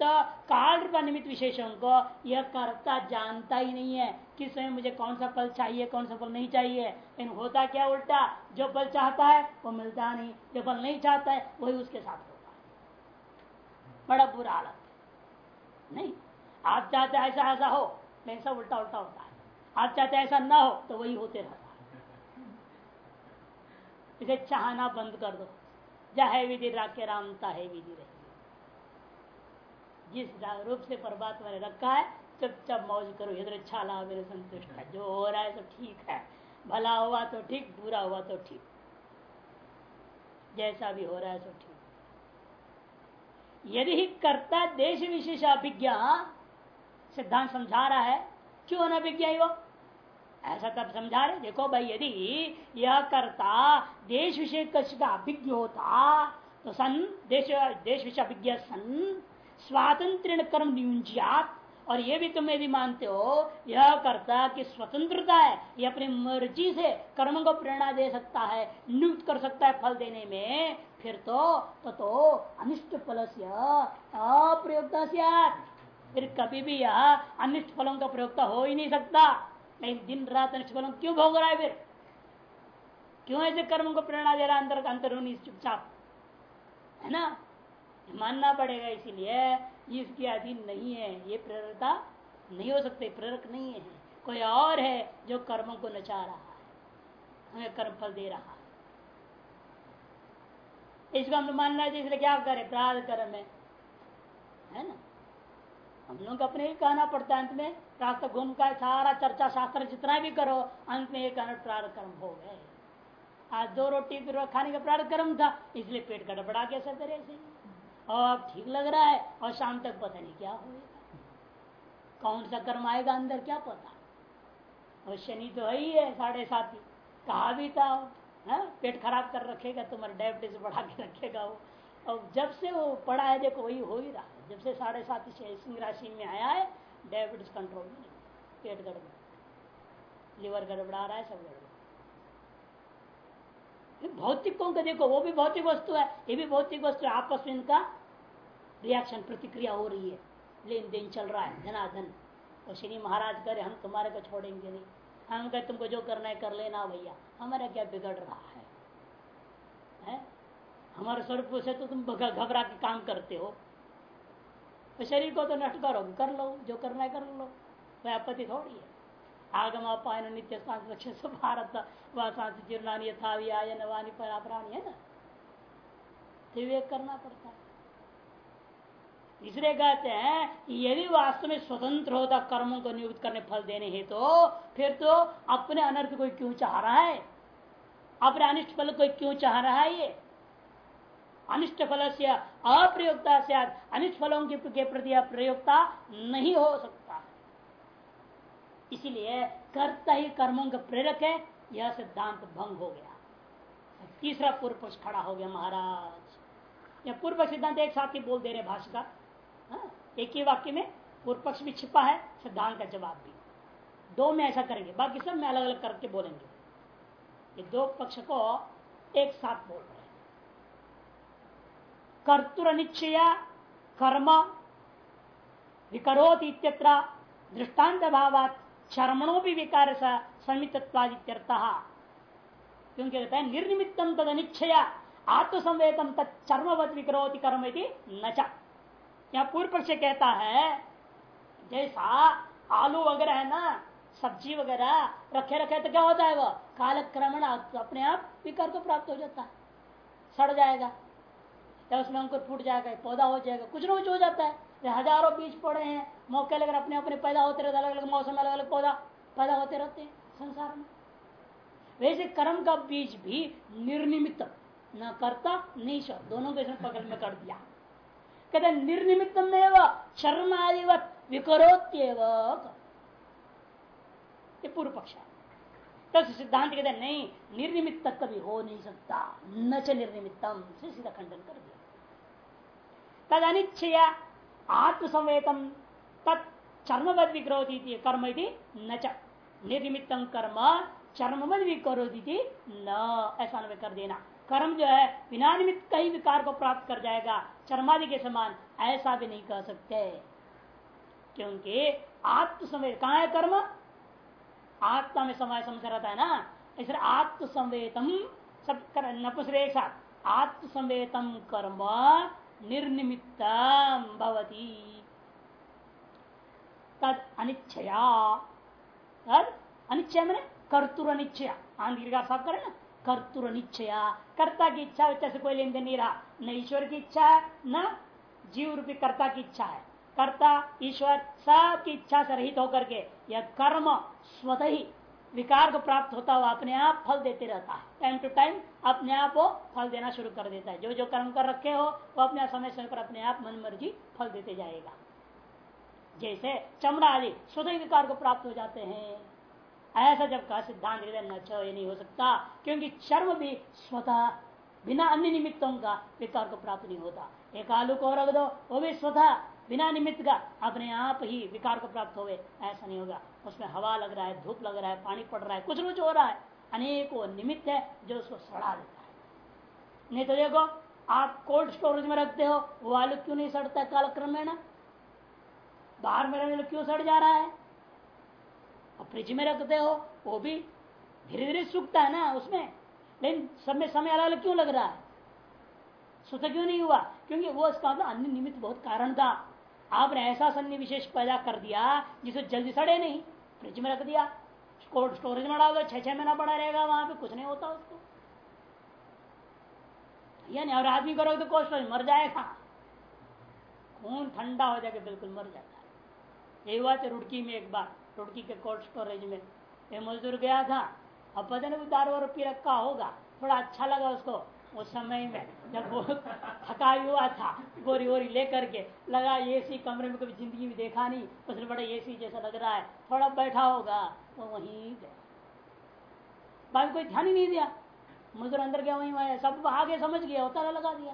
काल रूपा निमित्त विशेषों को यह कर्ता जानता ही नहीं है कि समय मुझे कौन सा फल चाहिए, कौन सा फल नहीं चाहिए। लेकिन होता क्या उल्टा? जो फल चाहता है, वो मिलता नहीं। जो फल नहीं चाहता है, वही उसके साथ होता है। बड़ा बुरा हालत नहीं? आप चाहते ऐसा ऐसा हो, लेकिन सब उल्टा उल्टा होता है। आप चाहते ऐसा ना हो तो वही होते रहता इसे चाहना बंद कर दो। जहे विधि राख्य रामता है विधि रही जिस रूप से परमात्मा ने रखा है, चुपचाप मौज करो, इधर अच्छा ला मेरे संतुष्ट है। जो हो रहा है सब ठीक है। भला हुआ तो ठीक, बुरा हुआ तो ठीक। जैसा भी हो रहा है सब ठीक। यदि ही कर्ता देश विशेष अभिज्ञा सिद्धांत समझा रहा है, क्यों अनभिज्ञा ही वो? ऐसा तब समझा रहे देखो भाई यदि यह कर्ता देश विषय का अभिज्ञ होता तो सन देश देश विषय अभिज्ञ सन स्वातंत्र कर्म नियुंजियात और ये भी तुम यदि मानते हो यह कर्ता की स्वतंत्रता है ये अपनी मर्ज़ी से कर्म को प्रेरणा दे सकता है नियुक्त कर सकता है फल देने में फिर तो तो, तो अनिष्ट फल से अप्रयोगता फिर कभी भी यह अनिष्ट फलों का प्रयोगता हो ही नहीं सकता। लेकिन दिन रात निष्फलों क्यों भोग रहा है फिर? क्यों ऐसे कर्म को प्रेरणा दे रहा अंतर चुपचाप? है ना? मानना पड़ेगा इसीलिए इसके अधीन नहीं है, ये प्रेरणता नहीं हो सकते, प्रेरक नहीं है। कोई और है जो कर्मों को नचा रहा है, हमें कर्म फल दे रहा है। इसको हम मानना है इसलिए क्या करें? प्राध कर्म है है ना? हम लोग अपने ही कहना पड़ता है अंत में रास्ता घूम का सारा चर्चा शास्त्र जितना भी करो, अंत में एक प्रार्थ कर्म हो गए। आज दो रोटी फिर खाने का प्रार्थ कर्म था, इसलिए पेट गड़बड़ा कैसे तरह से। और अब ठीक लग रहा है, और शाम तक पता नहीं क्या होगा कौन सा कर्म आएगा अंदर, क्या पता? और शनि तो है ही है, साढ़े सात ही। कहा भी था, है? पेट खराब कर रखेगा, तुम्हारे डायबिटीज़ बढ़ा के रखेगा वो। और जब से वो पड़ा है, देखो, वही हो ही रहा है। जब से साढ़े सात सिंह राशि में आया है डायबिटीज़ कंट्रोल में पेट गड़बड़ लिवर गड़बड़ा रहा है सब गड़बड़। भौतिकों का देखो वो भी भौतिक वस्तु है ये भी भौतिक वस्तु है। आपस में इनका रिएक्शन प्रतिक्रिया हो रही है। लेन देन चल रहा है धनाधन। और श्री महाराज करे हम तुम्हारे को छोड़ेंगे नहीं। हम कहे तुमको जो करना है कर लेना भैया। हमारा क्या बिगड़ रहा है, है? हमारे स्वरूप से तो तुम घबरा के काम करते हो। तो शरीर को तो नष्ट करो कर लो जो करना है कर लो। वह आपत्ति थोड़ी है। आगम अपायन नित्य भारत यथावी आय नवानी पराप्राणी है ना? विवेक करना पड़ता है। कहते हैं यदि वास्तव में स्वतंत्र होता कर्मों को नियुक्त करने फल देने हैं तो, फिर तो अपने अनर्थ को क्यों चाह रहा है? अपने अनिष्ट फल को क्यों चाह रहा है ये? अनिष्ट फल से अप्रयोगता से अनिष्ट फलों के प्रति अप्रयोगता नहीं हो सकता। इसीलिए कर्ता ही कर्मों का प्रेरक है यह सिद्धांत भंग हो गया। तीसरा पूर्व पक्ष खड़ा हो गया महाराज। यह पूर्व सिद्धांत एक साथ ही बोल दे रहे भाषा हाँ, एक ही वाक्य में पूर्व पक्ष भी छिपा है सिद्धांत का जवाब भी। दो में ऐसा करेंगे बाकी सब में अलग अलग करके बोलेंगे। ये दो पक्ष को एक साथ बोल रहे कर्तुर निश्चय, कर्म विकरोत इत्यत्र दृष्टांत भावात चर्मणों भी विकार समितत्वादित्यर्थ क्योंकि कहता है निर्निमित्तम तद निश्चय आत्मसंवेदम तत्चर्मवत विकरोति कर्म न यहाँ पूर्व पक्ष कहता है जैसा आलू वगैरह है ना, सब्ज़ी वगैरह रखे रखे तो क्या होता है वह कालक्रमण अपने आप विकार को प्राप्त हो जाता है, सड़ जाएगा। या उसमें अंकुर फूट जाएगा पौधा हो जाएगा, कुछ ना कुछ हो जाता है। हज़ारों बीज पड़े हैं, मौके लगे अपने अपने पैदा होते रहते अलग अलग मौसम में अलग अलग पौधा पैदा होते रहते हैं संसार में। वैसे कर्म का बीज भी निर्निमित न करता नहीं दोनों को इसने पकड़ में कर दिया। कहते निर्निमित शर्म आदिवत विकरोत्यव पूर्व पक्ष है। तब सिद्धांत कहते नहीं निर्निमित कभी हो नहीं सकता। न च निर्निमितम से सीधा खंडन कर दिया। तद अनिच्छया आत्मसंवेतम तत् चर्मवद विक्रोधी कर्म न च। निर्निमितम कर्म चर्मवद विक्रोधी न। ऐसा कर देना। कर्म जो है बिना निमित्त कई विकार को प्राप्त कर जाएगा। चर्मादि के समान ऐसा भी नहीं कह सकते। क्योंकि आत्मसंवेद, कहा है कर्म? आत्मा में समय समझ रहता है ना, इसलिए आत्म संवेतम सब कर नपुसरे एक साथ आत्म संवेतम कर्म निर्निमित्तम भवती। तद अनिच्छया। अनिच्छय मैंने कर्तुर अनिच्छया। आंधी का साफ़ करें ना, कर्तुर निश्चया कर्ता की इच्छा से कोई लेन देन नहीं रहा। न ईश्वर की इच्छा है, न जीव रूपी कर्ता की इच्छा है। कर्ता, ईश्वर सबकी इच्छा से रहित होकर के यह कर्म स्वतः ही विकार को प्राप्त होता हुआ अपने आप फल देते रहता है। टाइम टू टाइम अपने आप वो फल देना शुरू कर देता है। जो जो कर्म कर रखे हो, वो अपने समय समय पर अपने आप मन मर्ज़ी फल देते जाएगा। जैसे चमड़ा आदि स्वतः विकार को प्राप्त हो जाते हैं। ऐसा जब कहा, सिद्धांत न ये नहीं हो सकता, क्योंकि चर्म भी स्वतः, बिना अन्य निमित्तों का विकार को प्राप्त नहीं होता। एक आलू को रख दो, वो भी स्वतः बिना निमित्त का अपने आप ही विकार को प्राप्त होवे, ऐसा नहीं होगा। उसमें हवा लग रहा है, धूप लग रहा है, पानी पड़ रहा है, कुछ कुछ हो रहा है। अनेकों निमित्त है जो उसको सड़ा देता है। नहीं तो देखो, आप कोल्ड स्टोरेज में रखते हो, वो आलू क्यों नहीं सड़ता है कालक्रमेण? बाहर में रहने क्यों सड़ जा रहा है? और फ्रिज में रखते हो, वो भी धीरे धीरे सूखता है ना उसमें। लेकिन सब में समय अलग अलग क्यों लग रहा है? स्वतः क्यों नहीं हुआ? क्योंकि वो इसका मतलब अन्य निमित्त बहुत कारण था। आपने ऐसा सन्नी विशेष पैदा कर दिया जिसे जल्दी सड़े नहीं। फ्रिज में रख दिया। कोल्ड स्टोरेज में डाल छह छह महीना पड़ा रहेगा वहाँ पे, कुछ नहीं होता उसको। यानी और आदमी करोगे तो कोल्ड स्टोरेज मर जाएगा। खून ठंडा हो जाएगा, बिल्कुल मर जाता है। ये हुआ था रुड़की में एक बार, रुड़की के कोल्ड स्टोरेज में। मजदूर गया था। अब पता नहीं दारू वारू पी रखा होगा। थोड़ा अच्छा लगा उसको। उस समय में जब वो थका हुआ था, गोरी गोरी लेकर के, लगा एसी कमरे में कभी ज़िंदगी में देखा नहीं उसने बड़ा एसी जैसा लग रहा है। थोड़ा बैठा होगा तो वहीं गया। बाद कोई ध्यान ही नहीं दिया। मजदूर अंदर गया, वहीं वहीं सब आगे समझ गया वो ताला लगा दिया।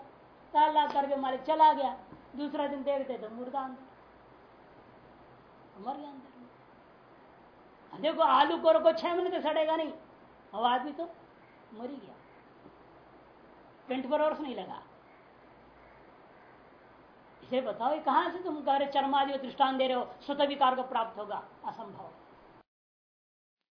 ताला करके मालिक चला गया। दूसरा दिन देखते तो मुर्दा अंदर। मर गया अंदर। देखो आलू को छह महीने तो सड़ेगा नहीं। अब आदमी तो मर गया। ट्वेंटी फोर आवर्स नहीं लगा। इसे बताओ कहाँ से तुम कह रहे चरमादि दृष्टान दे रहे हो? स्वतः विकार को प्राप्त होगा। असंभव।